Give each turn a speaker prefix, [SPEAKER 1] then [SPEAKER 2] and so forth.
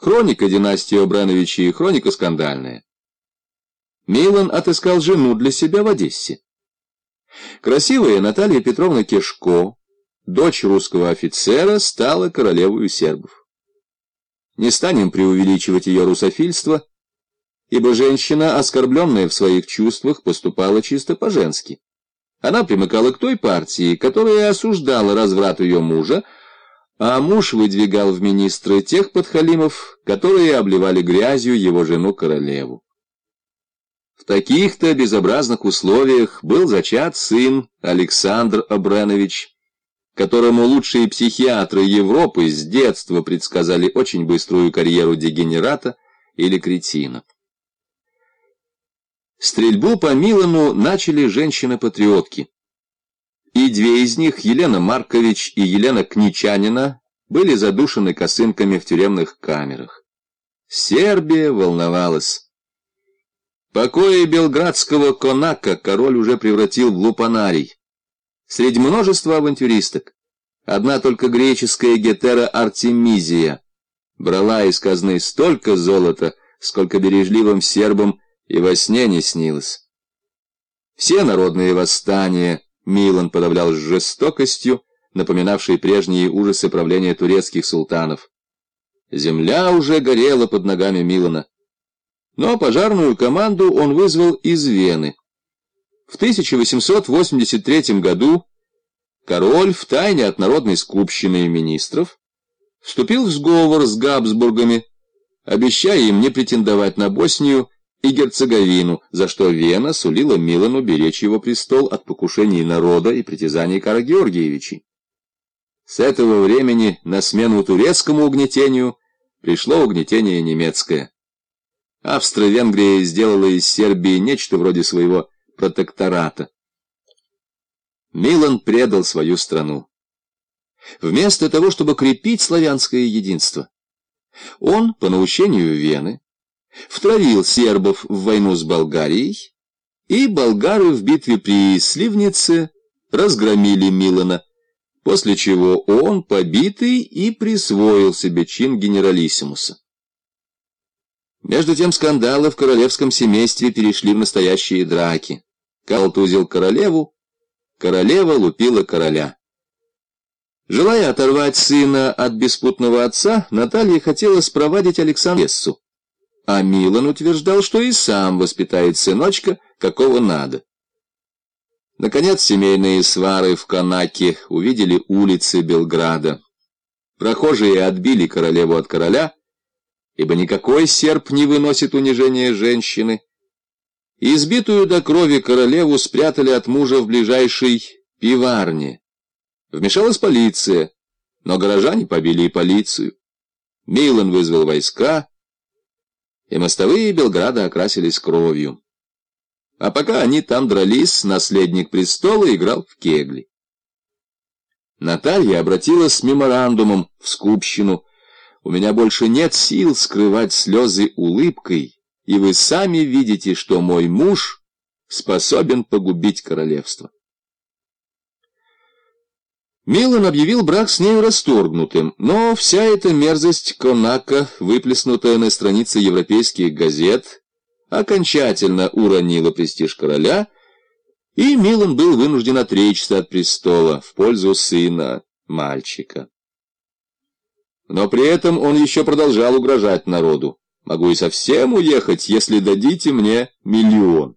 [SPEAKER 1] Хроника династии Обрановичей, хроника скандальная. Милан отыскал жену для себя в Одессе. Красивая Наталья Петровна Кешко, дочь русского офицера, стала королевою сербов. Не станем преувеличивать ее русофильство, ибо женщина, оскорбленная в своих чувствах, поступала чисто по-женски. Она примыкала к той партии, которая осуждала разврат ее мужа, а муж выдвигал в министры тех подхалимов, которые обливали грязью его жену-королеву. В таких-то безобразных условиях был зачат сын Александр Абранович, которому лучшие психиатры Европы с детства предсказали очень быструю карьеру дегенерата или кретина. Стрельбу по Милану начали женщины-патриотки. И две из них, Елена Маркович и Елена Кничанина, были задушены косынками в тюремных камерах. Сербия волновалась. Покои белградского конака король уже превратил в лупанарий. Среди множества авантюристок. Одна только греческая гетера Артемизия брала из казны столько золота, сколько бережливым сербам и во сне не снилось. Все народные восстания Милан подавлял жестокостью, напоминавшей прежние ужасы правления турецких султанов. Земля уже горела под ногами Милана. Но пожарную команду он вызвал из Вены. В 1883 году король в тайне от народной скупщины и министров вступил в сговор с Габсбургами, обещая им не претендовать на Боснию и Герцеговину, за что Вена сулила Милану беречь его престол от покушений народа и притязаний Кара Георгиевичей. С этого времени на смену турецкому угнетению пришло угнетение немецкое. Австро-Венгрия сделала из Сербии нечто вроде своего протектората. Милан предал свою страну. Вместо того, чтобы крепить славянское единство, он, по наущению Вены, втравил сербов в войну с Болгарией, и болгары в битве при Сливнице разгромили Милана, после чего он, побитый, и присвоил себе чин генералиссимуса. Между тем скандалы в королевском семействе перешли в настоящие драки. Тузил королеву, королева лупила короля. Желая оторвать сына от беспутного отца, Наталья хотела спровадить Александру, а Милан утверждал, что и сам воспитает сыночка, какого надо. Наконец, семейные свары в Канаке увидели улицы Белграда. Прохожие отбили королеву от короля, ибо никакой серп не выносит унижения женщины. Избитую до крови королеву спрятали от мужа в ближайшей пиварне. Вмешалась полиция, но горожане побили и полицию. Милан вызвал войска, и мостовые Белграда окрасились кровью. А пока они там дрались, наследник престола играл в кегли. Наталья обратилась с меморандумом в скупщину, у меня больше нет сил скрывать слезы улыбкой, и вы сами видите, что мой муж способен погубить королевство. Милан объявил брак с ней расторгнутым, но вся эта мерзость Конака, выплеснутая на странице европейских газет, окончательно уронила престиж короля, и Милан был вынужден отречься от престола в пользу сына, мальчика. Но при этом он еще продолжал угрожать народу. Могу и совсем уехать, если дадите мне миллион.